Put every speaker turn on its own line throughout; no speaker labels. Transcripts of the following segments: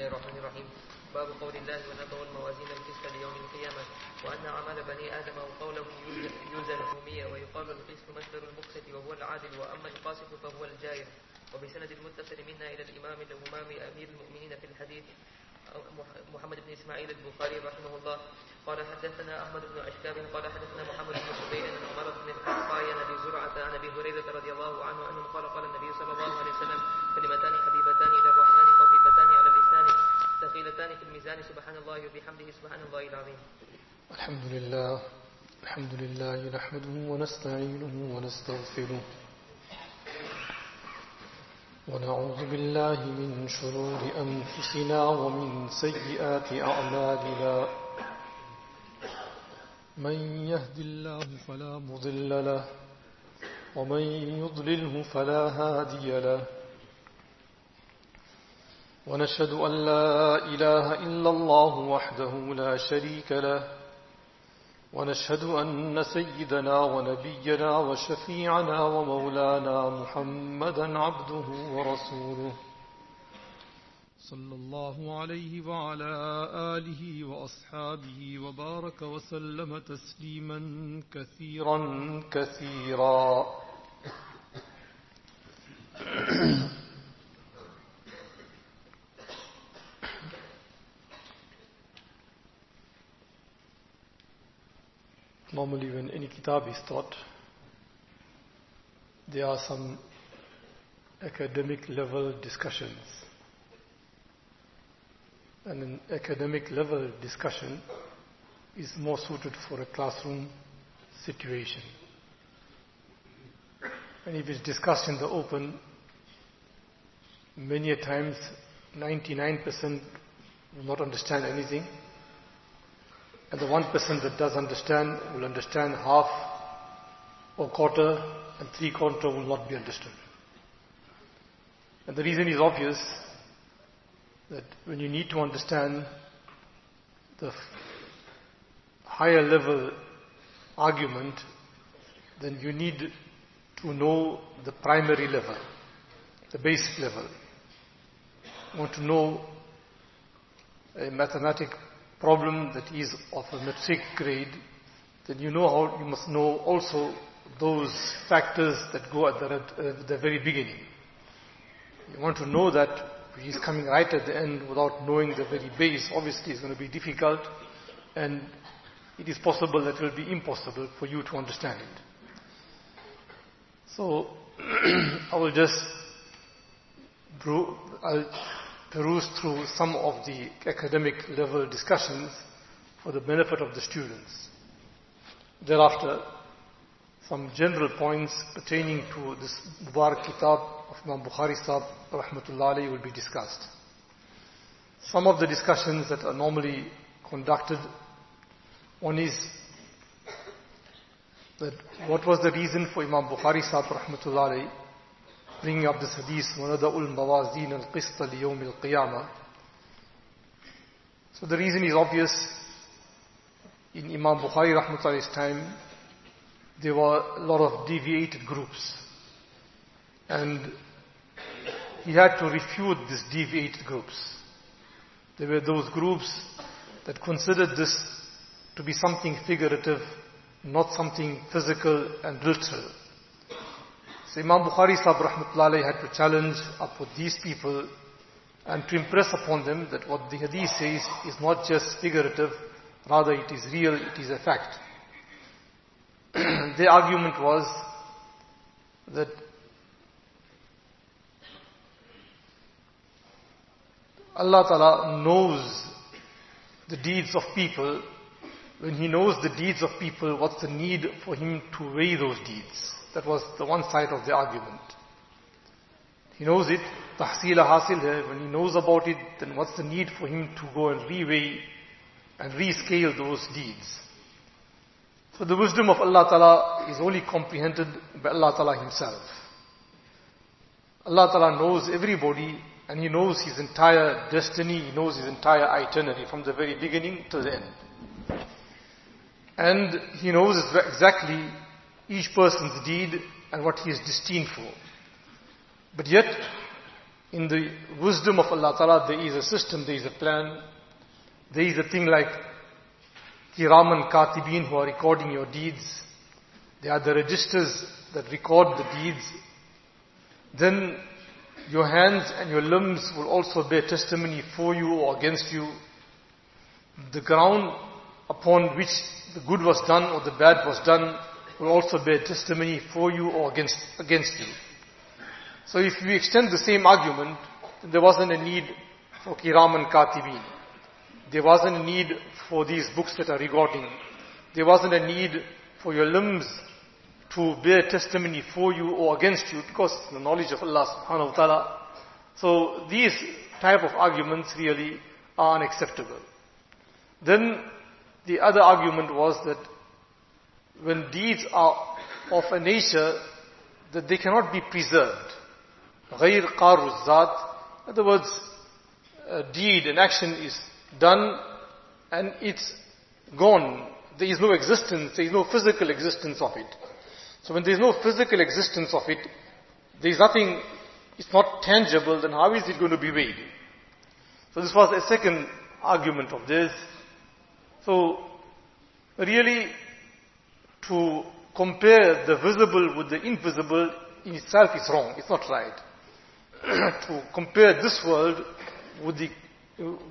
الله الرحمن الرحيم. باب قول الله ونضع الموازين القسط ليوم القيامة وأن عمل بني آدم وقولهم يوزن الأمية ويقال القسط مصدر المقسط وهو العادل وأما القاسط فهو الجائر. وبسند المتصل منا إلى الإمام الأمام أمير المؤمنين في الحديث محمد بن إسماعيل البخاري رحمه الله. قال حدثنا أحمد بن أشكاب قال حدثنا محمد بن سبيل عن عمر بن الحقاء عن أبي زرعة عن أبي هريرة رضي الله عنه أنه قال قال النبي صلى الله عليه وسلم كلمتان حبيبتان إلى الرحمن ثقيلتان في الميزان سبحان الله وبحمده سبحان الله العظيم.
الحمد لله الحمد لله نحمده ونستعينه ونستغفره. ونعوذ بالله من شرور أنفسنا ومن سيئات أعمالنا. من يهد الله فلا مضل له ومن يضلله فلا هادي له. ونشهد أن لا إله إلا الله وحده لا شريك له ونشهد أن سيدنا ونبينا وشفيعنا ومولانا محمدا عبده ورسوله. صلى الله عليه وعلى آله وأصحابه وبارك وسلم تسليما كثيرا كثيرا. Normally when any kitab is taught, there are some academic level discussions. And an academic level discussion is more suited for a classroom situation. And if it's discussed in the open, many a times 99% will not understand anything and the one person that does understand will understand half or quarter and three quarter will not be understood. And the reason is obvious that when you need to understand the higher level argument, then you need to know the primary level, the basic level. You want to know a mathematic problem that is of a metric grade, then you know how you must know also those factors that go at the, uh, the very beginning. You want to know that he's coming right at the end without knowing the very base. Obviously, it's going to be difficult, and it is possible that it will be impossible for you to understand it. So, I will just I'll peruse through some of the academic level discussions for the benefit of the students. Thereafter, some general points pertaining to this Mubarak Kitab of Imam Bukhari Sahib Rahmatullahi will be discussed. Some of the discussions that are normally conducted, one is that what was the reason for Imam Bukhari Sahib Rahmatullahi bringing up this hadith, وَنَدَعُ الْمَوَازِينَ الْقِسْطَ لِيَوْمِ الْقِيَامَةِ So the reason is obvious. In Imam Bukhari rahmatullah's time, there were a lot of deviated groups. And he had to refute these deviated groups. There were those groups that considered this to be something figurative, not something physical and literal. So Imam Bukhari Sahib Rahmatullahi had to challenge up with these people and to impress upon them that what the hadith says is not just figurative, rather it is real, it is a fact. the argument was that Allah Ta'ala knows the deeds of people. When He knows the deeds of people, what's the need for Him to weigh those deeds? That was the one side of the argument. He knows it, tahsila hasil. When he knows about it, then what's the need for him to go and reweigh and rescale those deeds? So the wisdom of Allah Ta'ala is only comprehended by Allah Ta'ala Himself. Allah Ta'ala knows everybody and He knows His entire destiny, He knows His entire itinerary from the very beginning to the end. And He knows exactly each person's deed and what he is destined for. But yet, in the wisdom of Allah Ta'ala, there is a system, there is a plan. There is a thing like Kiraman Katibin who are recording your deeds. They are the registers that record the deeds. Then your hands and your limbs will also bear testimony for you or against you. The ground upon which the good was done or the bad was done will also bear testimony for you or against, against you. So if we extend the same argument, there wasn't a need for Kiraman Katibin. There wasn't a need for these books that are recording. There wasn't a need for your limbs to bear testimony for you or against you because the knowledge of Allah subhanahu wa ta'ala. So these type of arguments really are unacceptable. Then the other argument was that when deeds are of a nature that they cannot be preserved. غير قار الذات. In other words, a deed, an action is done and it's gone. There is no existence, there is no physical existence of it. So when there is no physical existence of it, there is nothing, it's not tangible, then how is it going to be weighed? So this was a second argument of this. So really to compare the visible with the invisible in itself is wrong. It's not right. to compare this world with the,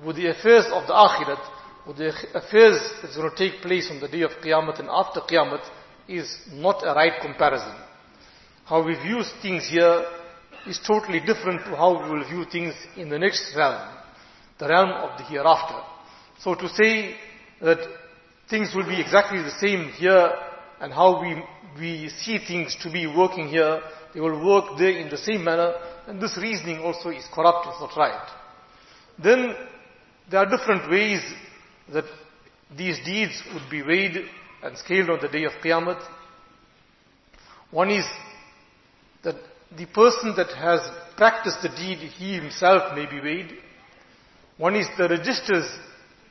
with the affairs of the akhirat, with the affairs that's going to take place on the day of Qiyamah and after Qiyamah is not a right comparison. How we view things here is totally different to how we will view things in the next realm, the realm of the hereafter. So to say that things will be exactly the same here and how we, we see things to be working here, they will work there in the same manner, and this reasoning also is corrupt, it's not right. Then there are different ways that these deeds would be weighed and scaled on the day of Qiyamah. One is that the person that has practiced the deed, he himself may be weighed. One is the registers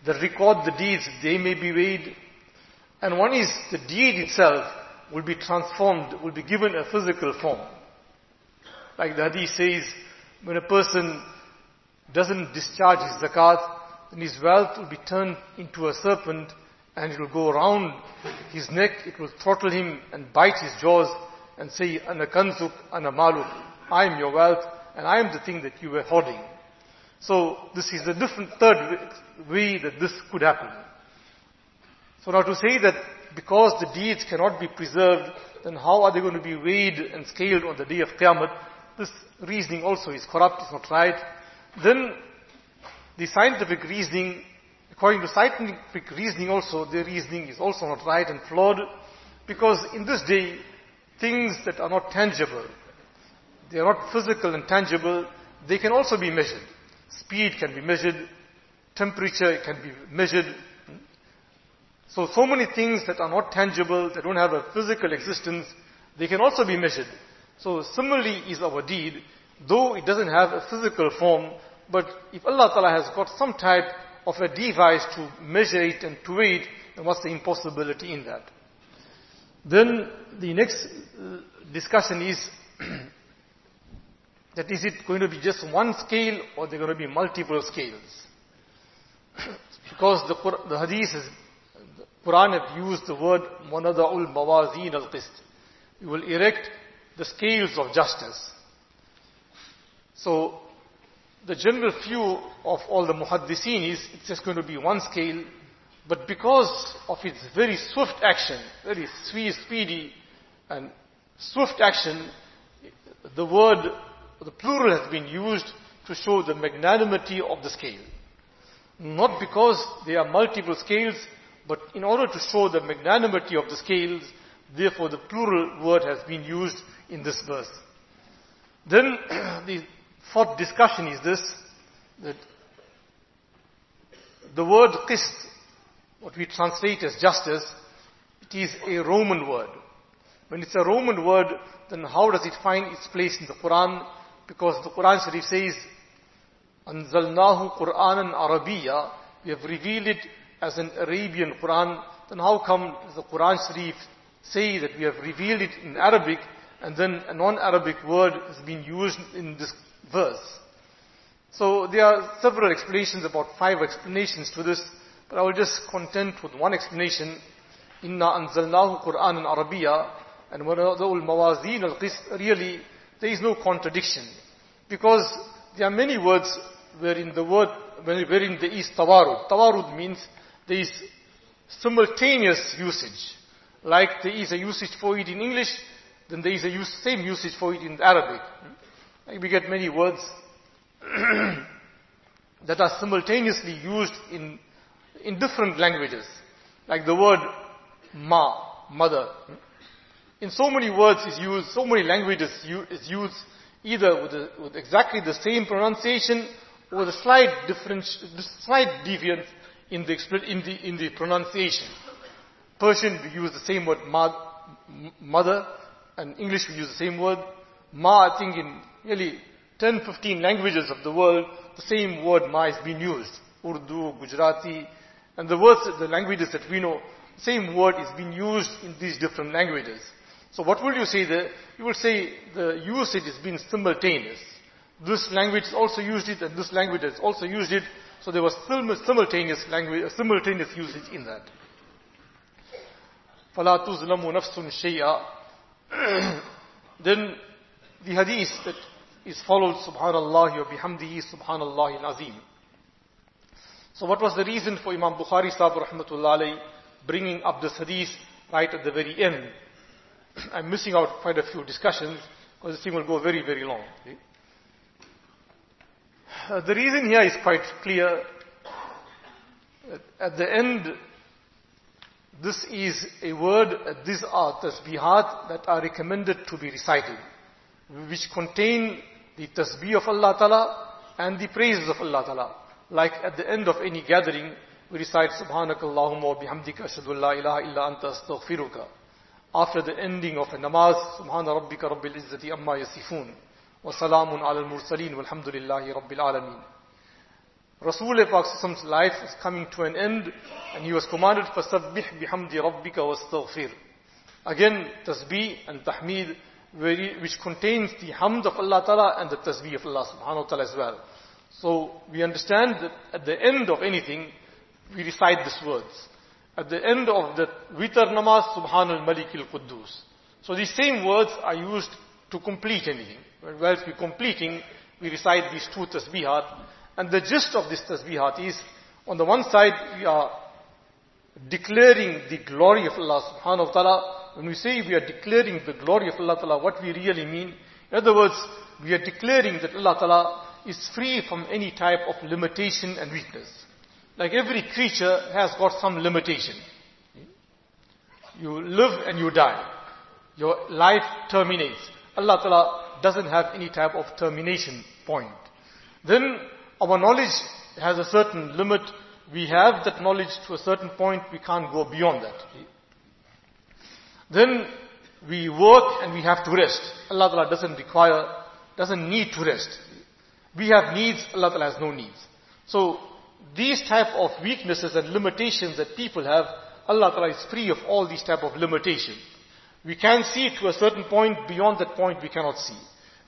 that record the deeds, they may be weighed. And one is the deed itself will be transformed, will be given a physical form. Like the hadith says, when a person doesn't discharge his zakat, then his wealth will be turned into a serpent and it will go around his neck, it will throttle him and bite his jaws and say, Ana kanzuk, ana maluk, I am your wealth and I am the thing that you were hoarding. So this is a different third way that this could happen. So now to say that because the deeds cannot be preserved, then how are they going to be weighed and scaled on the day of Qiyamah? This reasoning also is corrupt, it's not right. Then the scientific reasoning, according to scientific reasoning also, the reasoning is also not right and flawed because in this day, things that are not tangible, they are not physical and tangible, they can also be measured. Speed can be measured, temperature can be measured. So, so many things that are not tangible, that don't have a physical existence, they can also be measured. So similarly is our deed, though it doesn't have a physical form, but if Allah Ta'ala has got some type of a device to measure it and to weigh it, then what's the impossibility in that? Then the next uh, discussion is that is it going to be just one scale or there going to be multiple scales? because the, the hadith the Quran have used the word monada'ul mawazin al-qist. You will erect the scales of justice. So, the general view of all the muhaddiseen is it's just going to be one scale, but because of its very swift action, very speedy and swift action, the word, the plural has been used to show the magnanimity of the scale. Not because there are multiple scales, but in order to show the magnanimity of the scales, therefore the plural word has been used in this verse. Then the fourth discussion is this, that the word qist, what we translate as justice, it is a Roman word. When it's a Roman word, then how does it find its place in the Quran? Because the Quran Sharif says, أنزلناه قرآنا عربيا We have revealed it as an Arabian Quran. Then how come the Quran Sharif say that we have revealed it in Arabic and then a non-Arabic word has been used in this verse. So there are several explanations, about five explanations to this, but I will just content with one explanation. Inna anzalnahu Quran in Arabiya and ul mawazin al really there is no contradiction. Because there are many words wherein the word, wherein there is tawarud. Tawarud means there is simultaneous usage. Like there is a usage for it in English, then there is a use, same usage for it in Arabic. Like we get many words that are simultaneously used in, in different languages. Like the word ma, mother. In so many words is used, so many languages is used either with, a, with exactly the same pronunciation or a slight difference, slight deviance in the, in the, in the pronunciation. Persian we use the same word mother, and English we use the same word. Ma, I think in nearly 10, 15 languages of the world, the same word ma is being used. Urdu, Gujarati, and the words, the languages that we know, same word is being used in these different languages. So what will you say there? You will say the usage is being simultaneous. This language also used it and this language has also used it. So there was simultaneous language, simultaneous usage in that. فَلَا تُظْلَمُ نَفْسٌ شَيْئًا Then the hadith that is followed subhanallah wa bihamdihi subhanallah azim. So what was the reason for Imam Bukhari sahib rahmatullah bringing up this hadith right at the very end? I'm missing out quite a few discussions because this thing will go very, very long. Uh, the reason here is quite clear. At the end, this is a word, these are tasbihat that are recommended to be recited, which contain the tasbih of Allah Ta'ala and the praises of Allah Ta'ala. Like at the end of any gathering, we recite Subhanakallahumma wa bihamdika ashadu la ilaha illa anta astaghfiruka after the ending of a namaz, Subhana Rabbika Rabbil Izzati Amma Yasifun, wa Salamun ala al-Mursaleen, walhamdulillahi Rabbil Alameen. Rasul Pak's life is coming to an end, and he was commanded, فَسَبِّحْ بِحَمْدِ رَبِّكَ وَاسْتَغْفِرْ Again, tasbih and tahmid, which contains the hamd of Allah Ta'ala and the tasbih of Allah Subhanahu wa Ta'ala as well. So, we understand that at the end of anything, we recite these words at the end of the witr namaz, Subhanal Malik al Quddus. So these same words are used to complete anything. Whilst we're completing, we recite these two tasbihat. And the gist of this tasbihat is, on the one side, we are declaring the glory of Allah subhanahu wa ta'ala. When we say we are declaring the glory of Allah ta'ala, what we really mean, in other words, we are declaring that Allah ta'ala is free from any type of limitation and weakness. Like every creature has got some limitation. You live and you die. Your life terminates. Allah Ta'ala doesn't have any type of termination point. Then our knowledge has a certain limit. We have that knowledge to a certain point. We can't go beyond that. Then we work and we have to rest. Allah Ta'ala doesn't require, doesn't need to rest. We have needs, Allah Ta'ala has no needs. So these type of weaknesses and limitations that people have, Allah Ta'ala is free of all these type of limitations. We can see to a certain point, beyond that point we cannot see.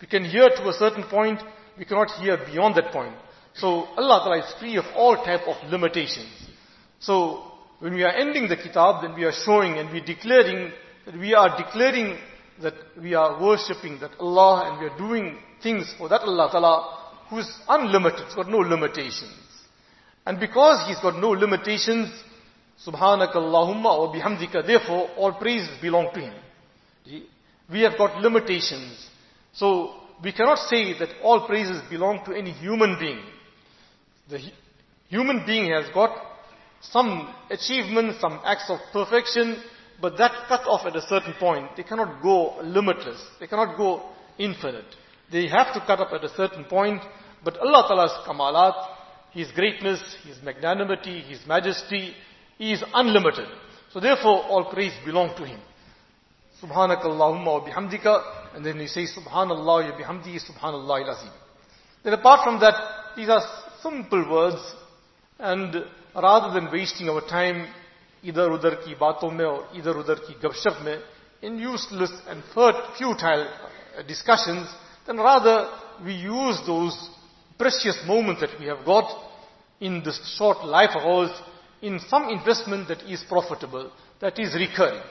We can hear to a certain point, we cannot hear beyond that point. So Allah Ta'ala is free of all type of limitations. So when we are ending the kitab, then we are showing and we are declaring that we are declaring that we are worshipping that Allah and we are doing things for that Allah Ta'ala who is unlimited, it's got no limitations. And because He's got no limitations, Subhanaka Allahumma wa bihamdika, therefore all praises belong to Him. We have got limitations. So we cannot say that all praises belong to any human being. The human being has got some achievements, some acts of perfection, but that cut off at a certain point. They cannot go limitless. They cannot go infinite. They have to cut up at a certain point. But Allah Ta'ala's kamalat, his greatness, His magnanimity, His majesty He is unlimited. So therefore all praise belong to Him. Subhanakallahumma wa bihamdika, and then you say, Subhanallah wa bihamdi, Subhanallah azim. Then apart from that, these are simple words, and rather than wasting our time either udhar ki baaton mein or either udhar ki gapshap mein, in useless and futile discussions, then rather we use those precious moments that we have got in this short life of ours in some investment that is profitable, that is recurring.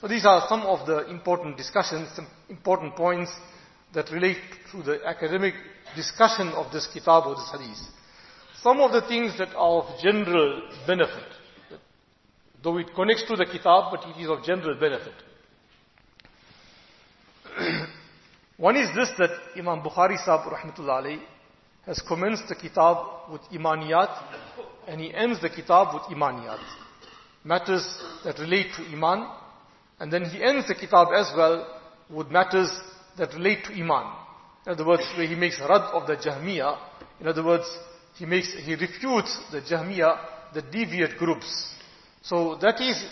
So these are some of the important discussions, some important points that relate to the academic discussion of this kitab or this hadith. Some of the things that are of general benefit, though it connects to the kitab, but it is of general benefit. One is this that Imam Bukhari Sahib rahmatullah has commenced the kitab with imaniyat and he ends the kitab with imaniyat. Matters that relate to iman and then he ends the kitab as well with matters that relate to iman. In other words, where he makes rad of the Jahmiya. In other words, he makes, he refutes the Jahmiya, the deviant groups. So that is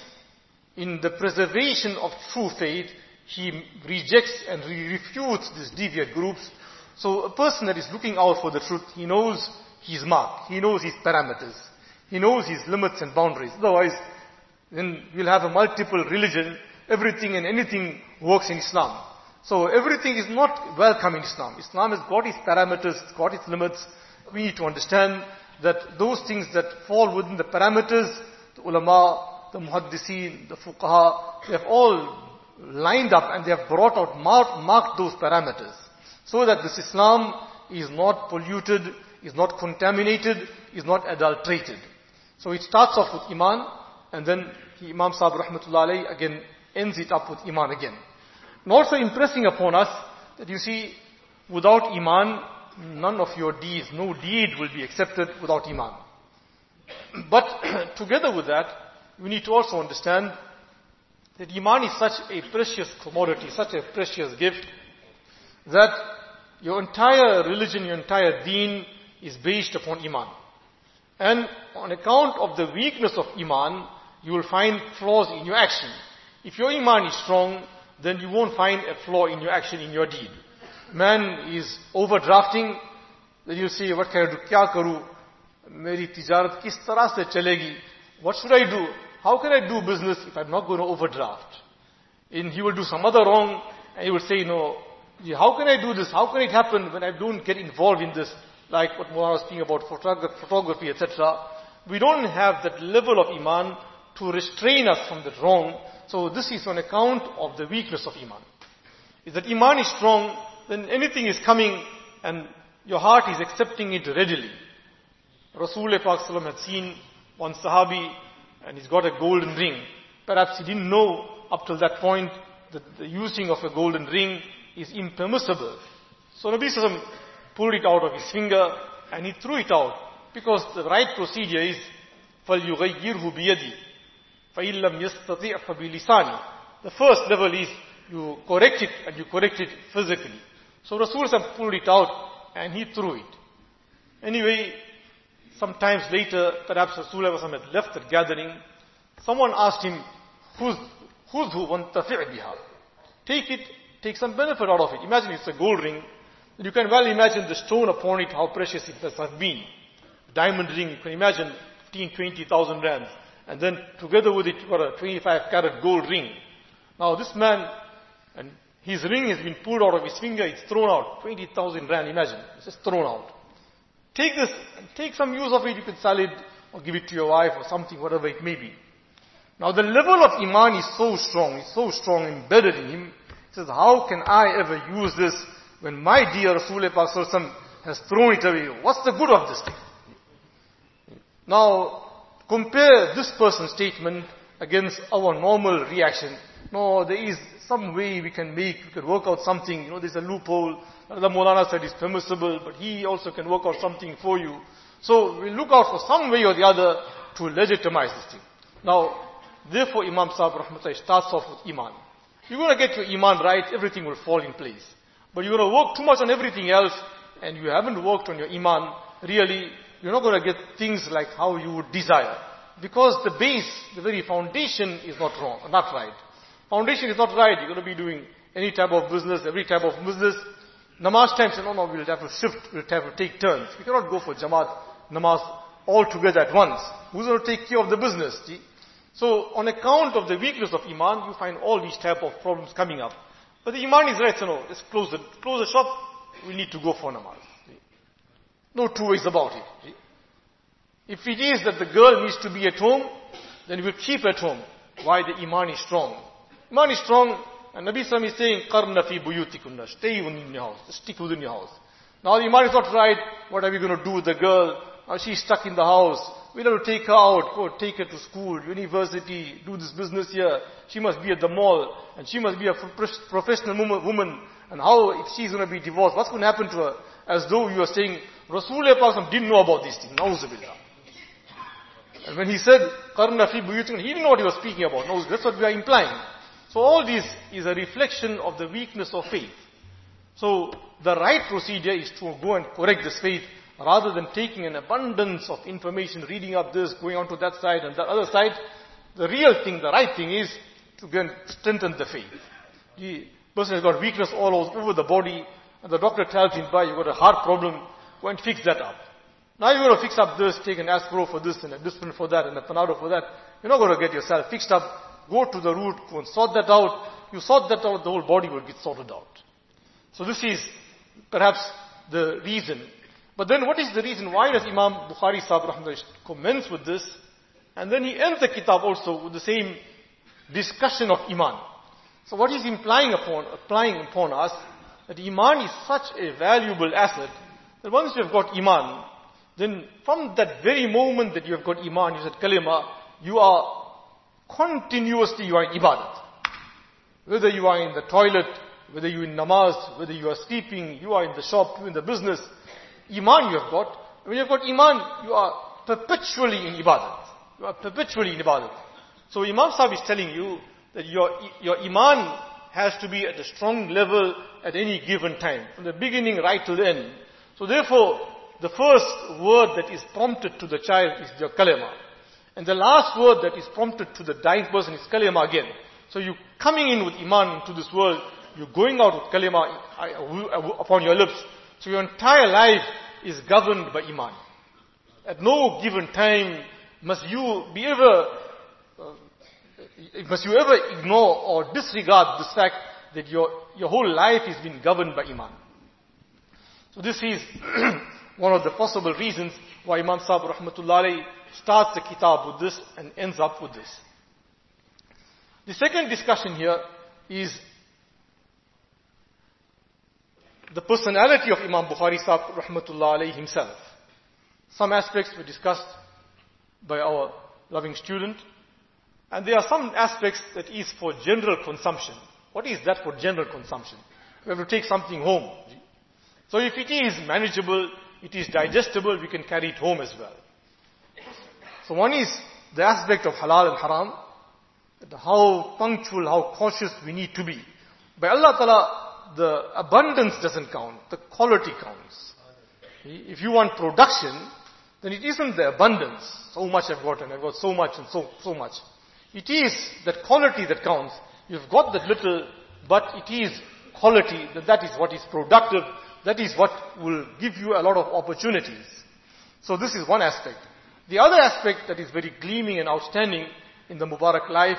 in the preservation of true faith, he rejects and he refutes these deviant groups. So a person that is looking out for the truth, he knows his mark, he knows his parameters, he knows his limits and boundaries. Otherwise, then we'll have a multiple religion, everything and anything works in Islam. So everything is not welcome in Islam. Islam has got its parameters, it's got its limits. We need to understand that those things that fall within the parameters, the ulama, the muhaddiseen, the fuqaha, they have all lined up and they have brought out, marked, marked those parameters. So that this Islam is not polluted, is not contaminated, is not adulterated. So it starts off with Iman, and then Imam Sahib Rahmatullah again ends it up with Iman again. And also impressing upon us that you see, without Iman, none of your deeds, no deed will be accepted without Iman. But together with that, we need to also understand that Iman is such a precious commodity, such a precious gift, that your entire religion, your entire deen is based upon Iman. And on account of the weakness of Iman, you will find flaws in your action. If your Iman is strong, then you won't find a flaw in your action, in your deed. Man is overdrafting, then you say, what can I do? Kya karu? Meri tijarat kis tarah se chalegi? What should I do? How can I do business if I'm not going to overdraft? And he will do some other wrong, and he will say, no, how can I do this? How can it happen when I don't get involved in this? Like what Mullah was speaking about photography, etc. We don't have that level of iman to restrain us from the wrong. So this is on account of the weakness of iman. If that iman is strong, then anything is coming and your heart is accepting it readily. Rasulullah had seen one Sahabi and he's got a golden ring. Perhaps he didn't know up till that point that the using of a golden ring is impermissible. So Nabi Sallam pulled it out of his finger and he threw it out because the right procedure is فَلْيُغَيِّرْهُ بِيَدِي فَإِن لَمْ يَسْتَطِعْ فَبِلِسَانِ The first level is you correct it and you correct it physically. So Rasul pulled it out and he threw it. Anyway, sometimes later, perhaps Rasulullah had left the gathering, someone asked him, who's, who's who wantafi' biha? Take it, take some benefit out of it. Imagine it's a gold ring. You can well imagine the stone upon it, how precious it must have been. Diamond ring, you can imagine 15, 20,000 rands. And then together with it, got a 25 carat gold ring. Now this man, and his ring has been pulled out of his finger, it's thrown out. 20,000 rand, imagine. It's just thrown out. Take this, take some use of it, you can sell it, or give it to your wife, or something, whatever it may be. Now the level of Iman is so strong, it's so strong embedded in him. He says, how can I ever use this when my dear Rasulullah has thrown it away? What's the good of this thing? Now, compare this person's statement against our normal reaction. No, there is some way we can make, we can work out something, you know, there's a loophole. The Molana said it's permissible, but he also can work out something for you. So we look out for some way or the other to legitimize this thing. Now, therefore Imam Sahib Rahmatullah starts off with Iman. You're going to get your Iman right, everything will fall in place. But you're going to work too much on everything else, and you haven't worked on your Iman, really, you're not going to get things like how you would desire. Because the base, the very foundation is not wrong, not right. Foundation is not right. You're going to be doing any type of business, every type of business. Namaz time, say, no, no, we'll have to shift, we'll have to take turns. We cannot go for Jamaat, Namaz all together at once. Who's going to take care of the business? See? So, on account of the weakness of Iman, you find all these type of problems coming up. But the Iman is right, so no, let's close the, close the shop, we need to go for Namaz. No two ways about it. If it is that the girl needs to be at home, then we'll keep at home. Why? The iman is strong. Iman is strong, and Nabi Sallam is saying, Qarna fi buyutikunna. Stay in your house. Stick within your house. Now the iman is not right. What are we going to do with the girl? Now she's stuck in the house. We have to take her out, go take her to school, university, do this business here. She must be at the mall, and she must be a professional woman. And how, if she's going to be divorced, what's going to happen to her? As though you are saying, Rasulullah didn't know about these things. Nauzubillah. And when he said, Qarna fi he didn't know what he was speaking about. No, that's what we are implying. So all this is a reflection of the weakness of faith. So the right procedure is to go and correct this faith rather than taking an abundance of information, reading up this, going on to that side and that other side. The real thing, the right thing is to go and strengthen the faith. The person has got weakness all over the body and the doctor tells him, by you've got a heart problem, go and fix that up. Now you're going to fix up this, take an aspirin for this and a Disprin for that and a panado for that. You're not going to get yourself fixed up. Go to the root, go and sort that out. You sort that out, the whole body will get sorted out. So this is perhaps the reason. But then what is the reason? Why does Imam Bukhari Sahib commence with this? And then he ends the kitab also with the same discussion of Iman. So what he's implying upon, applying upon us, that Iman is such a valuable asset, once you have got Iman, then from that very moment that you have got iman, you said kalima, you are continuously you are in ibadat. Whether you are in the toilet, whether you are in namaz, whether you are sleeping, you are in the shop, you are in the business, iman you have got. When you have got iman, you are perpetually in ibadat. You are perpetually in ibadat. So Imam Sahib is telling you that your, your iman has to be at a strong level at any given time, from the beginning right to the end. So therefore, the first word that is prompted to the child is your kalima. And the last word that is prompted to the dying person is kalima again. So you coming in with iman into this world, you're going out with kalima upon your lips. So your entire life is governed by iman. At no given time must you be ever, uh, must you ever ignore or disregard this fact that your, your whole life is being governed by iman. So this is one of the possible reasons why Imam Sahib rahmatullahi starts the kitab with this and ends up with this. The second discussion here is the personality of Imam Bukhari Sahib rahmatullahi himself. Some aspects were discussed by our loving student, and there are some aspects that is for general consumption. What is that for general consumption? We have to take something home. So if it is manageable, it is digestible, we can carry it home as well. So one is the aspect of halal and haram, how punctual, how cautious we need to be. By Allah Ta'ala, the abundance doesn't count, the quality counts. If you want production, then it isn't the abundance, so much I've got and I've got so much and so, so much. It is that quality that counts. You've got that little, but it is quality, that that is what is productive, that is what will give you a lot of opportunities. So this is one aspect. The other aspect that is very gleaming and outstanding in the Mubarak life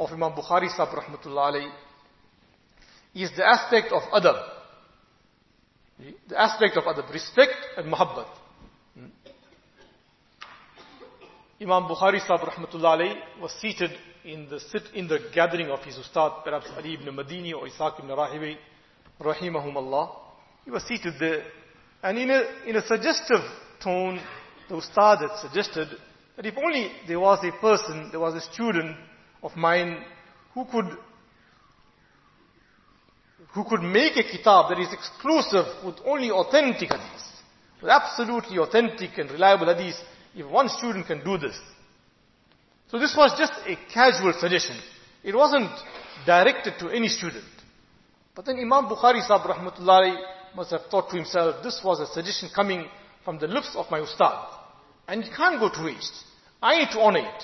of Imam Bukhari Sahib rahmatullah is the aspect of adab. The aspect of adab, respect and muhabbat. Imam Bukhari Sahib rahmatullah was seated in the sit in the gathering of his ustad, perhaps Ali ibn Madini or Isaac ibn Rahibi, rahimahum Allah. He was seated there. And in a, in a suggestive tone, the Ustad had suggested that if only there was a person, there was a student of mine who could who could make a kitab that is exclusive with only authentic hadith, with absolutely authentic and reliable hadith, if one student can do this. So this was just a casual suggestion. It wasn't directed to any student. But then Imam Bukhari Sahib rahmatullahi must have thought to himself, this was a suggestion coming from the lips of my ustad. And it can't go to waste. I need to honor it.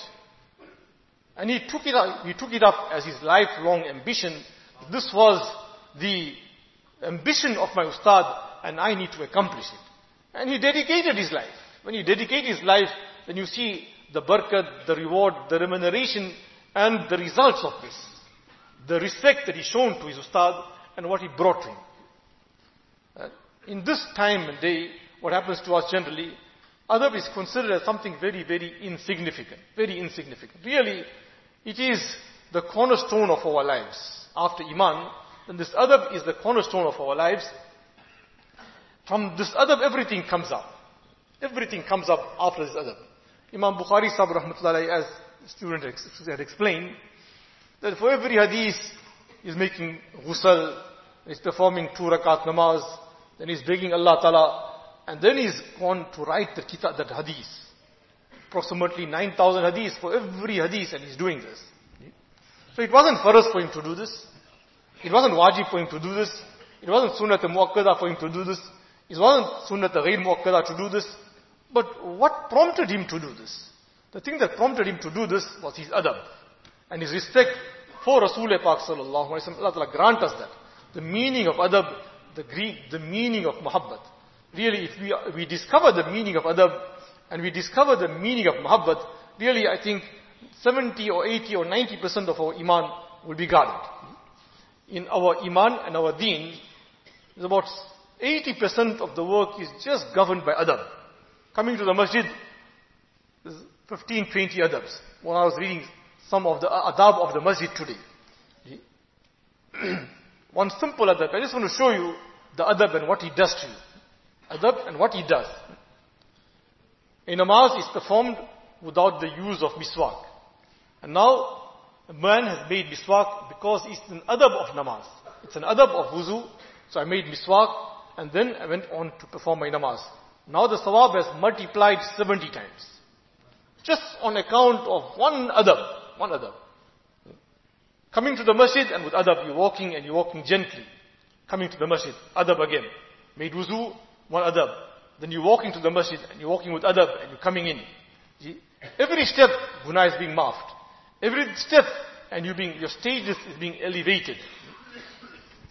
And he took it up, he took it up as his lifelong ambition. This was the ambition of my ustad and I need to accomplish it. And he dedicated his life. When you dedicate his life, then you see the barakat, the reward, the remuneration and the results of this. The respect that he shown to his ustad and what he brought to him. In this time and day, what happens to us generally, adab is considered as something very, very insignificant. Very insignificant. Really, it is the cornerstone of our lives. After Iman, then this adab is the cornerstone of our lives. From this adab, everything comes up. Everything comes up after this adab. Imam Bukhari Sahib Rahmatullahi, as student had explained, that for every hadith, he's making ghusl, he's performing two rakat namaz, then he's begging Allah Ta'ala, and then he's gone to write the kitab, that hadith. Approximately 9,000 hadiths for every hadith, and he's doing this. So it wasn't us for him to do this. It wasn't wajib for him to do this. It wasn't sunnah muakkada for him to do this. It wasn't sunnah ghair muakkada to do this. But what prompted him to do this? The thing that prompted him to do this was his adab and his respect for Rasulullah Pak sallallahu grant us that. The meaning of adab, the Greek, the meaning of muhabbat. Really, if we, we discover the meaning of adab and we discover the meaning of muhabbat, really I think 70 or 80 or 90% of our iman will be guarded. In our iman and our deen, about 80% of the work is just governed by adab. Coming to the masjid, there's 15, 20 adabs. When I was reading some of the adab of the masjid today. One simple adab. I just want to show you the adab and what he does to you. Adab and what he does. A namaz is performed without the use of miswak. And now, a man has made miswak because it's an adab of namaz. It's an adab of wuzu. So I made miswak and then I went on to perform my namaz. Now the sawab has multiplied 70 times. Just on account of one adab. One adab. Coming to the masjid and with adab you're walking and you're walking gently. Coming to the masjid, adab again. Made wuzu, one adab. Then you're walking to the masjid and you're walking with adab and you're coming in. Every step, guna is being maafed. Every step, and you being, your stages is being elevated.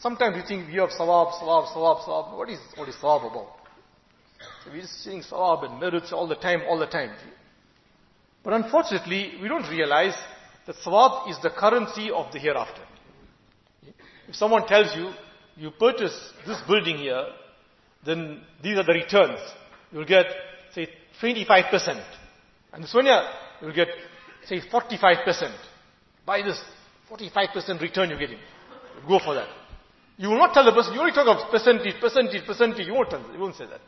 Sometimes you think we have sawab, sawab, sawab, sawab. What is, what is sawab about? So we're just saying sawab and merits all the time, all the time. But unfortunately, we don't realize that sawab is the currency of the hereafter. If someone tells you, you purchase this building here, then these are the returns. You'll get, say, 25%. And this one here, you'll get say 45%. Buy this, 45% return you're getting. Go for that. You will not tell the person, you only talk of percentage, percentage, percentage. You won't tell, you won't say that.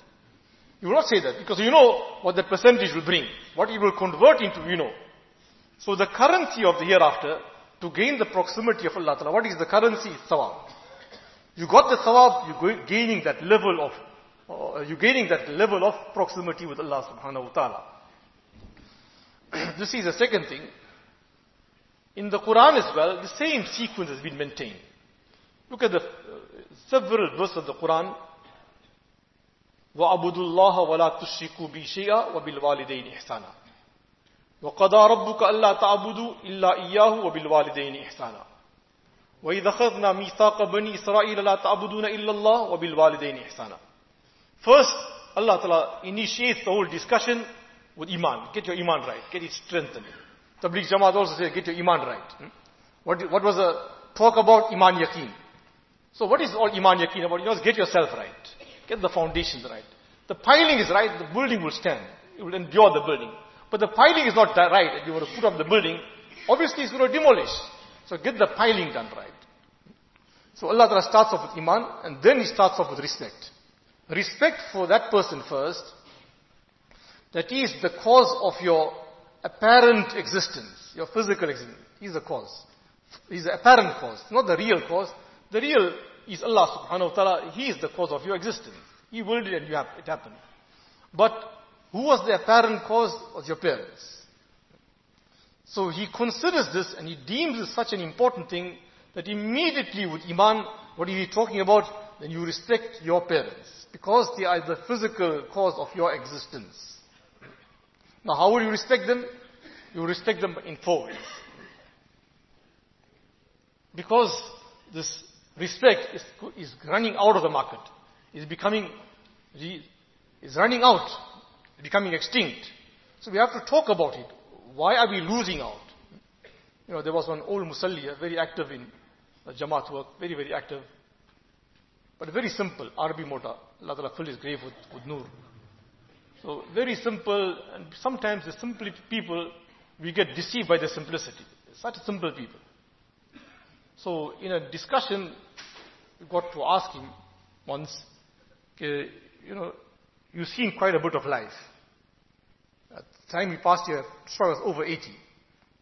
You will not say that because you know what that percentage will bring. What it will convert into, you know. So the currency of the hereafter, to gain the proximity of Allah Ta'ala, what is the currency? Sawab. You got the sawab, you're gaining that level of, uh, you're gaining that level of proximity with Allah Subhanahu Wa Ta'ala. this is the second thing. In the Quran as well, the same sequence has been maintained. Look at the uh, several verses of the Quran. وَعَبُدُوا اللَّهَ وَلَا تُشْرِكُوا بِي شَيْئًا وَبِالْوَالِدَيْنِ إِحْسَانًا وَقَضَى رَبُّكَ أَلَّا تَعْبُدُوا إِلَّا إِيَّاهُ وَبِالْوَالِدَيْنِ إِحْسَانًا وَإِذَا أَخَذْنَا مِيثَاقَ بَنِي إِسْرَائِيلَ لَا تَعْبُدُونَ إِلَّا اللَّهَ وَبِالْوَالِدَيْنِ إِحْسَانًا First, Allah Ta'ala initiates the whole discussion with Iman. Get your Iman right. Get it strengthened. Tabligh Jamaat also says, get your Iman right. Hmm? What, what was the talk about Iman Yaqeen? So what is all Iman Yaqeen about? You must get yourself right. Get the foundations right. The piling is right, the building will stand. It will endure the building. But the piling is not right, you want to put up the building, obviously it's going to demolish. So get the piling done right. So Allah Ta'ala starts off with Iman, and then He starts off with respect. Respect for that person first, that is the cause of your apparent existence, your physical existence. He's the cause. He's the apparent cause, not the real cause. The real is Allah subhanahu wa ta'ala. He is the cause of your existence. He willed it and you have, it happened. But who was the apparent cause? Was your parents. So he considers this and he deems this such an important thing that immediately with Iman, what is he talking about? Then you respect your parents. Because they are the physical cause of your existence. Now, how will you respect them? You respect them in four ways. Because this respect is, is running out of the market, is becoming, is running out, becoming extinct. So we have to talk about it. Why are we losing out? You know, there was one old musalli, very active in Jamaat work, very, very active. But very simple, Arabi Mota. Allah Ta'ala filled his grave with, with nur. So very simple, and sometimes the simple people, we get deceived by the simplicity. Such simple people. So in a discussion, we got to ask him once, you know, you've seen quite a bit of life. At the time he passed here, I was over 80.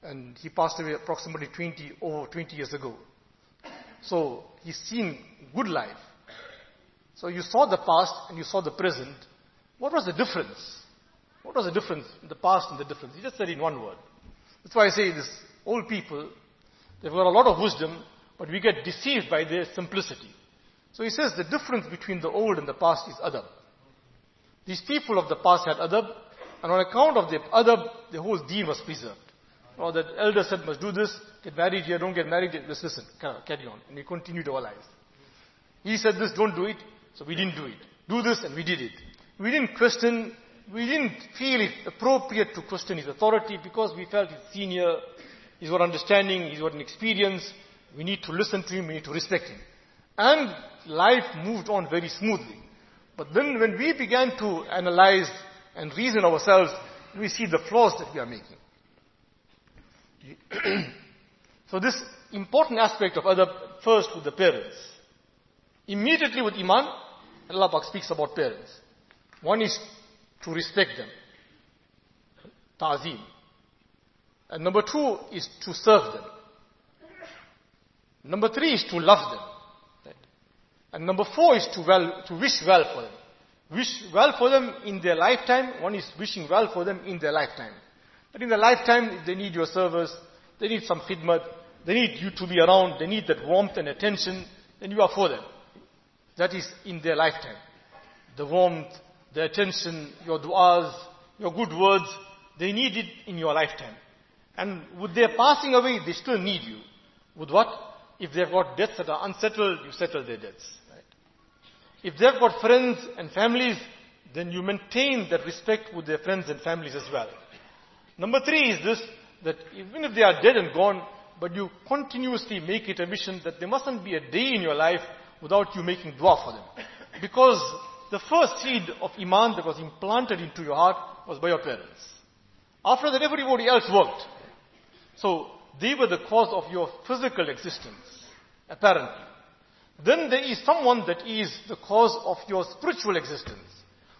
And he passed away approximately 20, over 20 years ago. So he's seen good life. So you saw the past and you saw the present. What was the difference? What was the difference in the past and the difference? He just said in one word. That's why I say this old people, they've got a lot of wisdom, but we get deceived by their simplicity. So he says the difference between the old and the past is adab. These people of the past had adab, and on account of the adab, the whole deen was preserved. Or that elder said must do this, get married here, don't get married, just listen, carry on. And we continued our lives. He said this, don't do it, so we didn't do it. Do this, and we did it. We didn't question, we didn't feel it appropriate to question his authority because we felt he's senior, he's got understanding, he's got an experience, we need to listen to him, we need to respect him. And life moved on very smoothly. But then when we began to analyze and reason ourselves, we see the flaws that we are making. so this important aspect of adab, first with the parents. Immediately with Iman, Allah Pak speaks about parents. One is to respect them. Ta'zim. And number two is to serve them. Number three is to love them. And number four is to well, to wish well for them. Wish well for them in their lifetime. One is wishing well for them in their lifetime. But in their lifetime, they need your service, they need some khidmat, they need you to be around, they need that warmth and attention, then you are for them. That is in their lifetime. The warmth, the attention, your du'as, your good words, they need it in your lifetime. And with their passing away, they still need you. With what? If they've got debts that are unsettled, you settle their debts. If they've got friends and families, then you maintain that respect with their friends and families as well. Number three is this, that even if they are dead and gone, but you continuously make it a mission that there mustn't be a day in your life without you making dua for them. Because the first seed of Iman that was implanted into your heart was by your parents. After that, everybody else worked. So, they were the cause of your physical existence, apparently. Then there is someone that is the cause of your spiritual existence.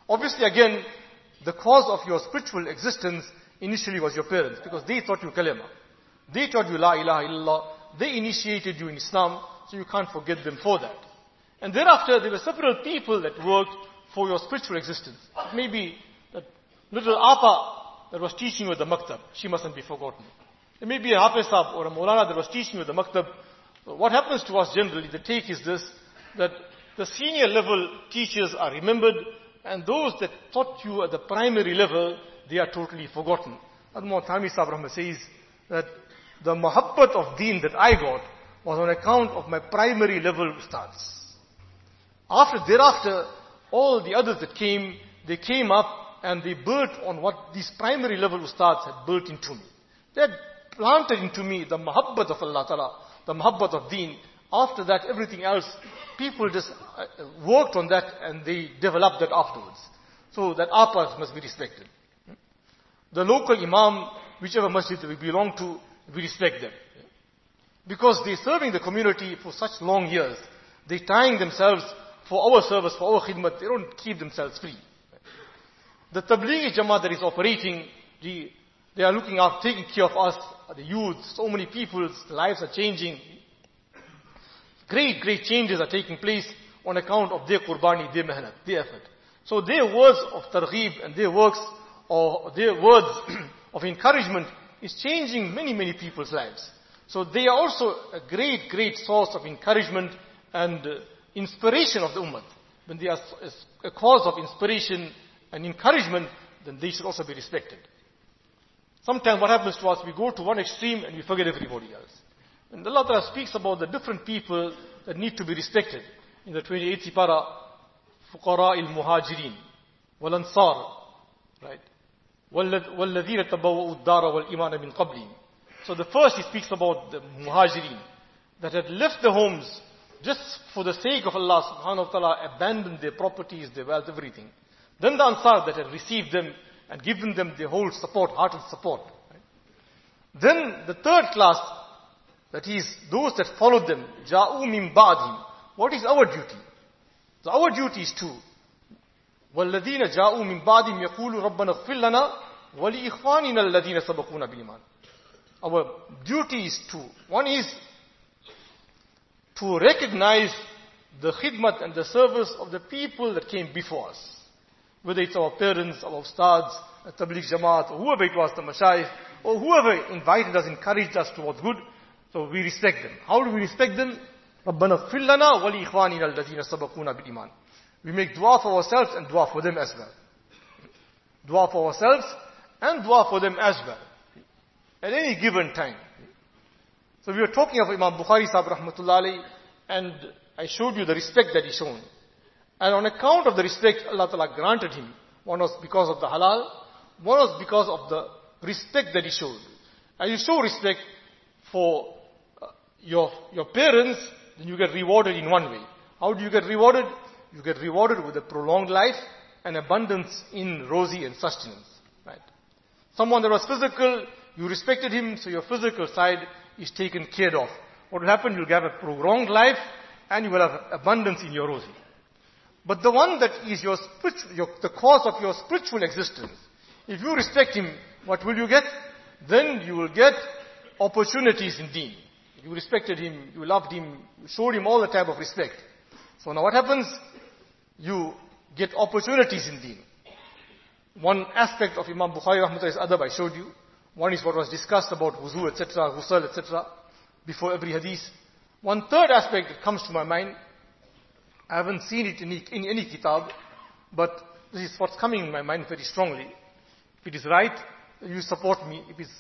Obviously, again, the cause of your spiritual existence initially was your parents, because they taught you kalima. They taught you la ilaha illallah. They initiated you in Islam, so you can't forget them for that. And thereafter, there were several people that worked for your spiritual existence. Maybe that little apa that was teaching you at the maktab, she mustn't be forgotten. There may be a Hafiz or a Maulana that was teaching you at the maktab. What happens to us generally, the take is this, that the senior level teachers are remembered, and those that taught you at the primary level, they are totally forgotten. Admo Thami Sahib says that the muhabbat of deen that I got was on account of my primary level starts. After, thereafter, all the others that came, they came up and they built on what these primary level ustads had built into me. They had planted into me the muhabbat of Allah Ta'ala, the muhabbat of deen. After that, everything else, people just uh, worked on that and they developed that afterwards. So that apas must be respected. The local imam, whichever masjid we belong to, we respect them. Because they're serving the community for such long years. They're tying themselves for our service, for our khidmat, they don't keep themselves free. The Tablighi Jamaat that is operating, they are looking after, taking care of us, the youth, so many people's lives are changing. Great, great changes are taking place on account of their qurbani, their mehnat, their effort. So their words of targheeb and their works or their words of encouragement is changing many, many people's lives. So they are also a great, great source of encouragement and uh, inspiration of the ummah. When they are a cause of inspiration and encouragement, then they should also be respected. Sometimes what happens to us, we go to one extreme and we forget everybody else. And Allah Ta'ala speaks about the different people that need to be respected. In the 28th para, فقراء المهاجرين والأنصار right والذين تبوؤوا الدار والإيمان من قبلهم so the first he speaks about the muhajirin that had left their homes just for the sake of Allah subhanahu wa ta'ala abandoned their properties, their wealth, everything. Then the Ansar that had received them and given them the whole support, hearty support. Then the third class, that is those that followed them, ja'u min ba'dihim. What is our duty? So our duty is to والذين جاءوا من بعدهم يقولوا ربنا اغفر لنا ولإخواننا الذين سبقونا بالإيمان. Our duty is to, one is to recognize the khidmat and the service of the people that came before us. Whether it's our parents, our ustads, Tabligh Jamaat, or whoever it was, the mashayikh, or whoever invited us, encouraged us towards good, so we respect them. How do we respect them? رَبَّنَا اغْفِرْ لَنَا وَلِإِخْوَانِنَا الَّذِينَ سَبَقُونَا بِالْإِيمَانِ We make dua for ourselves and dua for them as well. Dua for ourselves and dua for them as well. At any given time. So we were talking of Imam Bukhari Sahib rahmatullah and I showed you the respect that he shown. And on account of the respect Allah Ta'ala granted him, one was because of the halal, one was because of the respect that he showed. And you show respect for uh, your, your parents, then you get rewarded in one way. How do you get rewarded? You get rewarded with a prolonged life and abundance in rozi and sustenance. Right? Someone that was physical, you respected him, so your physical side is taken care of. What will happen? You'll have a prolonged life and you will have abundance in your rozi. But the one that is your, spiritual, your the cause of your spiritual existence, if you respect him, what will you get? Then you will get opportunities in deen. You respected him, you loved him, you showed him all the type of respect. So now what happens? You get opportunities in deen. One aspect of Imam Bukhari rahmatullah is adab I showed you. One is what was discussed about wuzu, etc., ghusl, etc., before every hadith. One third aspect that comes to my mind, I haven't seen it in any, in any kitab, but this is what's coming in my mind very strongly. If it is right, you support me. If it's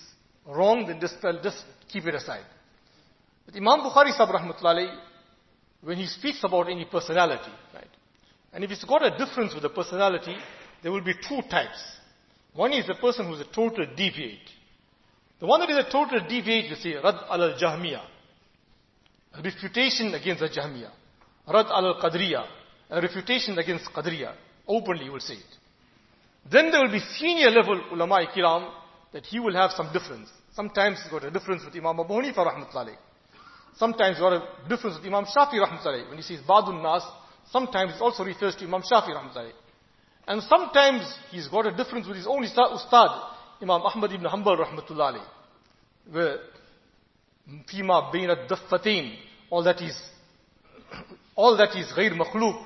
wrong, then just, just keep it aside. But Imam Bukhari sahib when he speaks about any personality, right, and if it's got a difference with the personality, there will be two types. One is a person who's a total deviate. The one that is a total deviate, you say, Rad al Jahmiya. A refutation against the Jahmiya. Rad al Qadriya. A refutation against Qadriya. Openly, you will say it. Then there will be senior level ulama kiram that he will have some difference. Sometimes he's got a difference with Imam Abu Hanifa rahmatullahi. Sometimes he's got a difference with Imam Shafi rahmatullahi. When he says Badun Nas, sometimes it also refers to Imam Shafi rahmatullahi. And sometimes he's got a difference with his own ustad, Imam Ahmad ibn Hanbal rahmatullahi. Where Fima bayna daffatain, all that is, all that is ghair makhluk.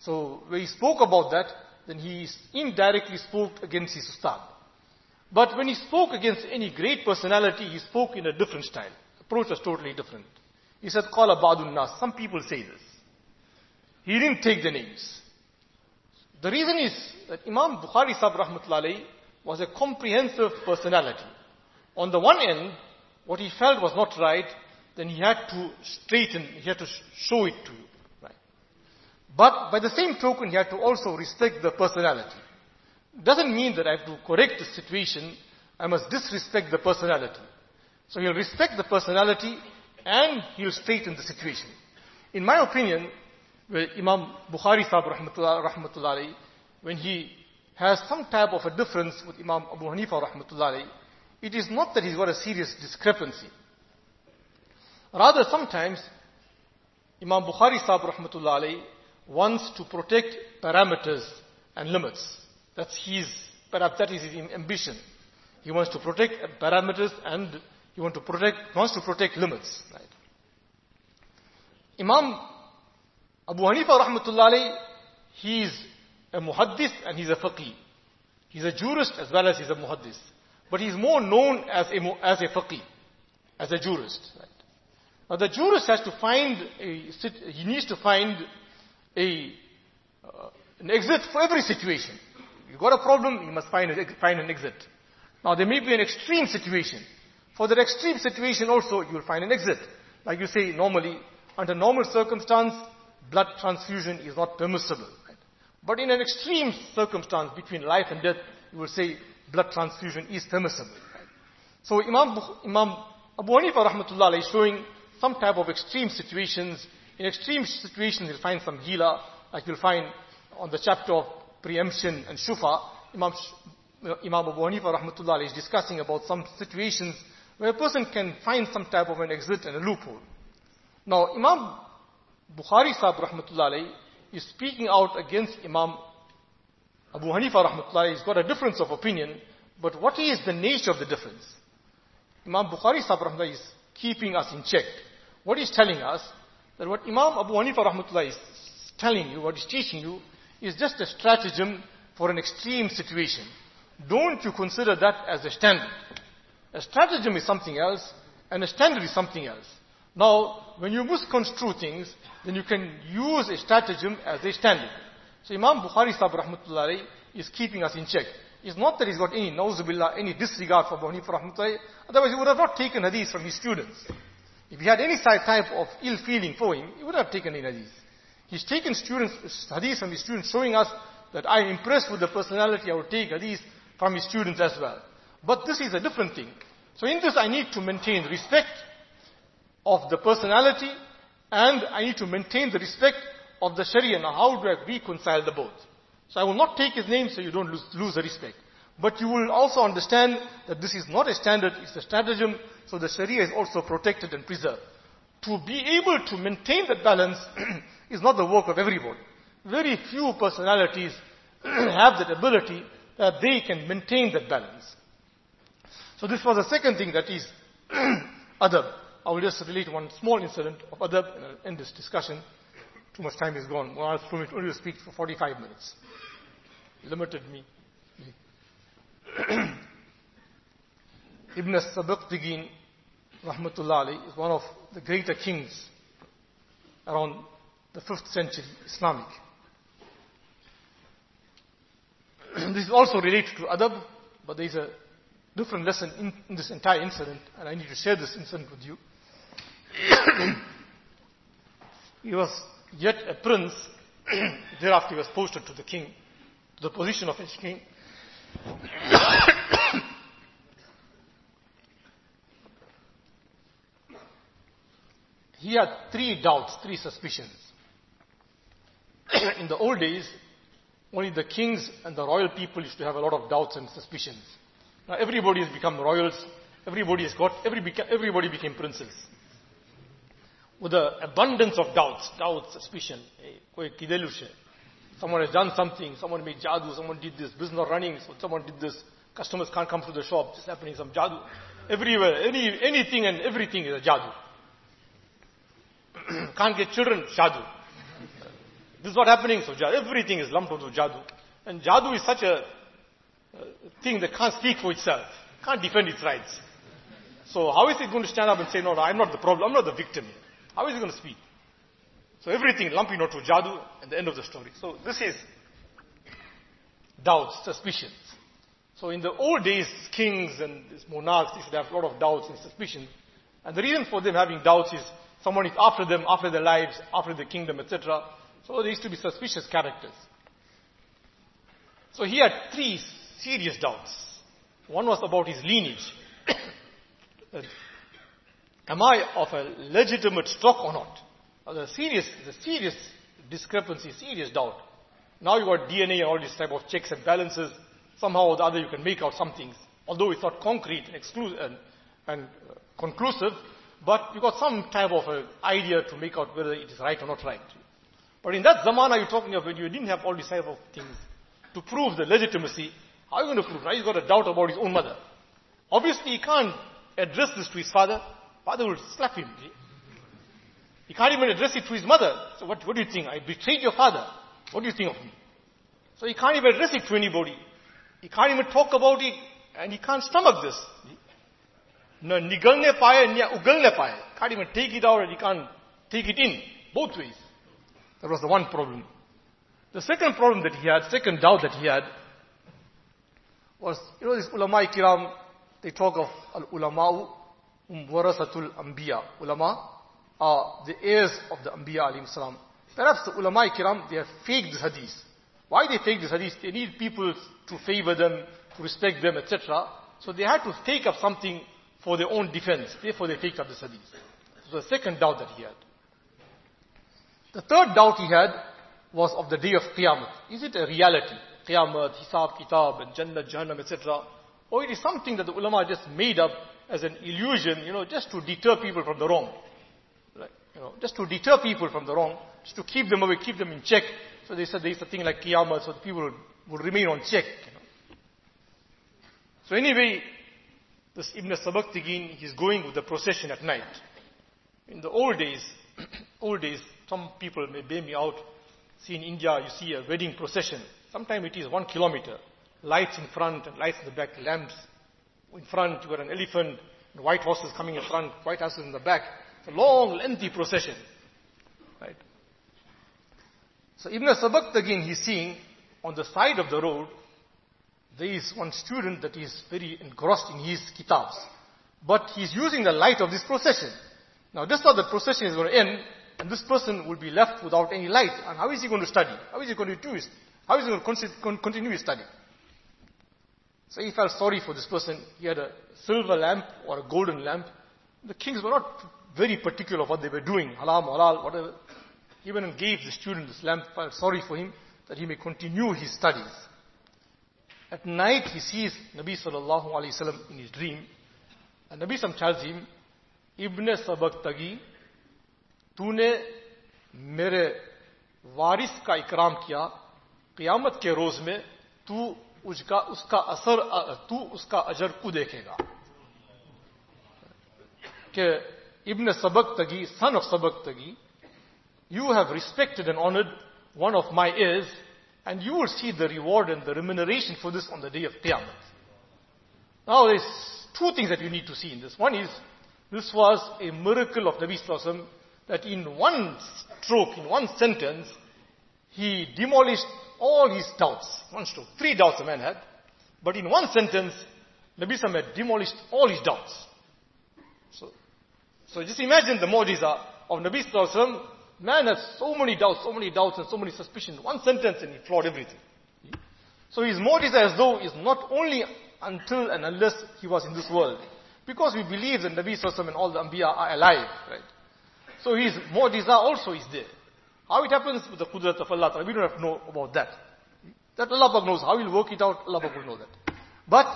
So when he spoke about that, then he indirectly spoke against his ustad. But when he spoke against any great personality, he spoke in a different style. Approach was totally different. He said, Qala Badun Nas. Some people say this. He didn't take the names. The reason is that Imam Bukhari Sahib Rahmatullahi was a comprehensive personality. On the one end, what he felt was not right, then he had to straighten, he had to show it to you. Right? But by the same token, he had to also respect the personality. Doesn't mean that I have to correct the situation, I must disrespect the personality. So he'll respect the personality and he'll straighten the situation. In my opinion, Imam Bukhari Sahib rahmatullah, when he has some type of a difference with Imam Abu Hanifa rahmatullah, it is not that he's got a serious discrepancy. Rather, sometimes Imam Bukhari Sahib rahmatullah wants to protect parameters and limits. That's his, perhaps that is his ambition. He wants to protect parameters and he wants to protect, wants to protect limits. Right? Imam Abu Hanifa rahmatullah he is a muhaddis and he's a faqih. He's a jurist as well as he's a muhaddis. But he's more known as a, as a faqih, as a jurist. Right? Now the jurist has to find a, he needs to find a, uh, an exit for every situation. You've got a problem, you must find, a, find an exit. Now there may be an extreme situation. For that extreme situation also, you will find an exit. Like you say, normally, under normal circumstance, blood transfusion is not permissible. Right? But in an extreme circumstance between life and death, you will say blood transfusion is permissible. Right? So Imam, Imam Abu Hanifa rahmatullah is showing some type of extreme situations. In extreme situations, you'll find some gila, like you'll find on the chapter of preemption and shufa, Imam, Imam Abu Hanifa rahmatullah is discussing about some situations where a person can find some type of an exit and a loophole. Now, Imam Bukhari Sahib rahmatullah is speaking out against Imam Abu Hanifa rahmatullah. He's got a difference of opinion, but what is the nature of the difference? Imam Bukhari Sahib rahmatullah is keeping us in check. What he's telling us, that what Imam Abu Hanifa rahmatullah is telling you, what he's teaching you, is just a stratagem for an extreme situation. Don't you consider that as a standard. A stratagem is something else, and a standard is something else. Now, when you misconstrue things, then you can use a stratagem as a standard. So Imam Bukhari Sahib rahmatullah is keeping us in check. It's not that he's got any nauzubillah, any disregard for Abu Hanifa rahmatullah. Otherwise he would have not taken hadith from his students. If he had any type of ill feeling for him, he would have taken any hadith. He's taken students, hadith from his students showing us that I'm impressed with the personality, I would take hadith from his students as well. But this is a different thing. So in this I need to maintain respect of the personality and I need to maintain the respect of the Sharia. Now how do I reconcile the both? So I will not take his name so you don't lose, lose the respect. But you will also understand that this is not a standard, it's a stratagem, so the Sharia is also protected and preserved. To be able to maintain that balance is not the work of everybody. Very few personalities have that ability that they can maintain that balance. So this was the second thing that is adab. I will just relate one small incident of adab and I'll end this discussion. Too much time is gone. Well, I was only speak for 45 minutes. Limited me. Ibn al-Sabaqtigin, rahmatullah is one of the greater kings around the 5th century Islamic. this is also related to adab, but there is a different lesson in, in this entire incident, and I need to share this incident with you. he was yet a prince, thereafter he was posted to the king, to the position of a king. he had three doubts, three suspicions. in the old days, only the kings and the royal people used to have a lot of doubts and suspicions. Now everybody has become royals. Everybody has got, every, everybody became princes. With the abundance of doubts, doubts, suspicion. Eh, Someone has done something, someone made jadoo, someone did this, business running, so someone did this, customers can't come to the shop, just happening some jadoo. Everywhere, any, anything and everything is a jadoo. can't get children, jadoo. This is what happening, so jadoo. Everything is lumped into jadoo. And jadoo is such a thing that can't speak for itself, can't defend its rights. So how is it going to stand up and say, no, no, I'm not the problem, I'm not the victim. How is it going to speak? So everything lumping into jadoo at the end of the story. So this is doubts, suspicions. So in the old days, kings and monarchs, they should have a lot of doubts and suspicions. And the reason for them having doubts is someone is after them, after their lives, after the kingdom, etc. So there used to be suspicious characters. So he had three serious doubts. One was about his lineage. Am I of a legitimate stock or not? The serious, the serious discrepancy, serious doubt. Now you got DNA and all these type of checks and balances. Somehow or the other you can make out some things. Although it's not concrete and, exclusive and, and uh, conclusive, but you got some type of an idea to make out whether it is right or not right. But in that zamana you're talking of when you didn't have all these type of things to prove the legitimacy, how are you going to prove? Now he's got a doubt about his own mother. Obviously he can't address this to his father. Father will slap him. He can't even address it to his mother. So what, what do you think? I betrayed your father. What do you think of me? So he can't even address it to anybody. He can't even talk about it and he can't stomach this. No nigalne paye, no ugalne paye. Can't even take it out and he can't take it in. Both ways. That was the one problem. The second problem that he had, second doubt that he had, was, you know, this ulama kiram, they talk of al-ulama'u warasatul anbiya. Ulama are the heirs of the anbiya alayhi salam. Perhaps the ulama kiram, they have faked this hadith. Why they fake this hadith? They need people to favor them, to respect them, etc. So they had to take up something for their own defense. Therefore they faked up this hadith. So the second doubt that he had. The third doubt he had was of the day of Qiyamah. Is it a reality? Qiyamah, Hisab, Kitab, and Jannah, Jahannam, etc. Or it is something that the ulama just made up as an illusion, you know, just to deter people from the wrong. You know, just to deter people from the wrong, just to keep them away, keep them in check. So they said there is a thing like Qiyamah, so the people will remain on check. You know. So anyway, this Ibn Sabaktigin, he's going with the procession at night. In the old days, old days, some people may bear me out. See in India, you see a wedding procession. Sometimes it is one kilometer. Lights in front and lights in the back, lamps in front. You got an elephant, and white horses coming in front, white horses in the back. It's a long, lengthy procession. Right? So Ibn Sabaktigin, he's seeing on the side of the road, there is one student that is very engrossed in his kitabs. But he's using the light of this procession. Now just how the procession is going to end, and this person will be left without any light. And how is he going to study? How is he going to do his, how is he going to continue his study? So he felt sorry for this person. He had a silver lamp or a golden lamp. The kings were not very particular of what they were doing. Halam, halal, whatever. He went and gave the student this lamp, felt sorry for him, that he may continue his studies. At night he sees Nabi sallallahu alayhi wasallam in his dream. And Nabi Sam tells him, Ibn Sabak Tagi, तूने मेरे वारिस का इकराम किया क़यामत के रोज में तू उसका उसका असर तू उसका अजर को देखेगा कि Ibn Sabak Tagi, son of Sabak Tagi, you have respected and honored one of my heirs, and you will see the reward and the remuneration for this on the day of Qiyamah. Now there's two things that you need to see in this. One is, this was a miracle of Nabi Sallallahu that in one stroke, in one sentence, he demolished all his doubts. One stroke. Three doubts a man had. But in one sentence, Nabi Sam had demolished all his doubts. So, just imagine the mu'jiza of Nabi Sallallahu Man has so many doubts, so many doubts and so many suspicions. One sentence and he flawed everything. So his mu'jiza as though is not only until and unless he was in this world. Because we believe that Nabi Sallallahu and all the Anbiya are alive, right? So his mu'jiza also is there. How it happens with the qudrat of Allah, we don't have to know about that. That Allah knows. How he'll work it out, Allah will know that. But,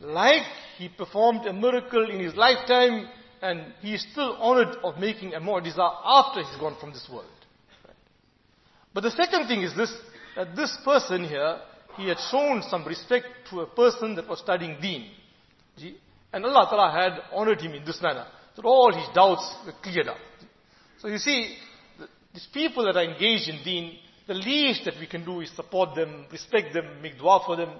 like he performed a miracle in his lifetime, and he is still honored of making a mu'jiza after he's gone from this world. But the second thing is this, that this person here, he had shown some respect to a person that was studying deen. And Allah Ta'ala had honored him in this manner. That all his doubts were cleared up. So you see, these people that are engaged in deen, the least that we can do is support them, respect them, make dua for them,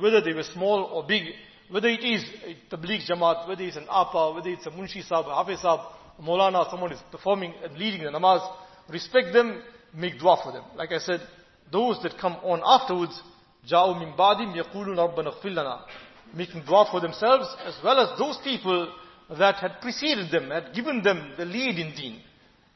whether they were small or big, whether it is a tabligh jamaat, whether it's an apa, whether it's a munshi sahab, hafiz sahab, maulana, someone is performing and leading the namaz, respect them, make dua for them. Like I said, those that come on afterwards, جاءوا من بعدهم يقولون ربنا اغفر لنا making dua for themselves as well as those people that had preceded them, had given them the lead in deen.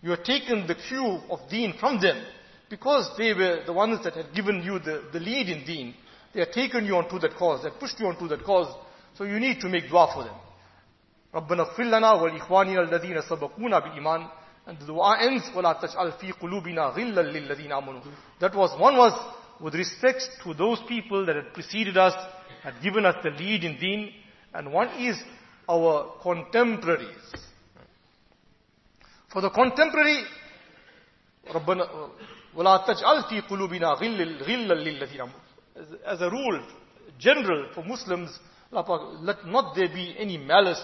You had taken the cue of deen from them because they were the ones that had given you the, the lead in deen. They had taken you onto that cause, they had pushed you onto that cause. So you need to make dua for them. ربنا اغفر لنا ولإخواننا الذين سبقونا بالإيمان and the dua ends ولا تجعل في قلوبنا غلا للذين آمنوا that was one was with respect to those people that had preceded us had given us the lead in deen and one is our contemporaries for the contemporary ربنا ولا تجعل في قلوبنا غلا غلا للذين آمنوا as a rule general for Muslims let not there be any malice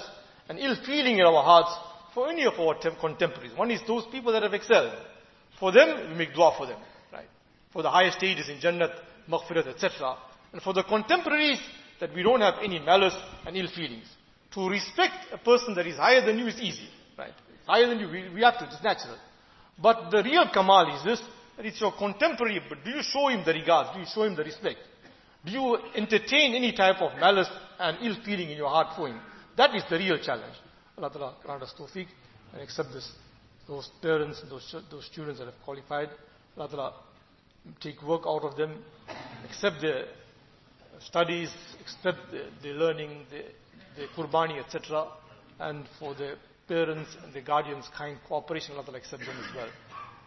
and ill feeling in our hearts for any of our contemporaries. One is those people that have excelled. For them, we make dua for them, right? For the higher stages in Jannat, Maghfirat, etc. And for the contemporaries, that we don't have any malice and ill feelings. To respect a person that is higher than you is easy, right? Higher than you, we, we have to, it's natural. But the real kamal is this, it's your contemporary, but do you show him the regard? Do you show him the respect? Do you entertain any type of malice and ill feeling in your heart for him? That is the real challenge. Allah Ta'ala grant us tawfiq and accept this. Those parents and those, those students that have qualified, Allah Ta'ala take work out of them, accept their studies, accept their, their learning, their, their qurbani, etc. And for their parents and their guardians, kind cooperation, Allah Ta'ala accept them as well.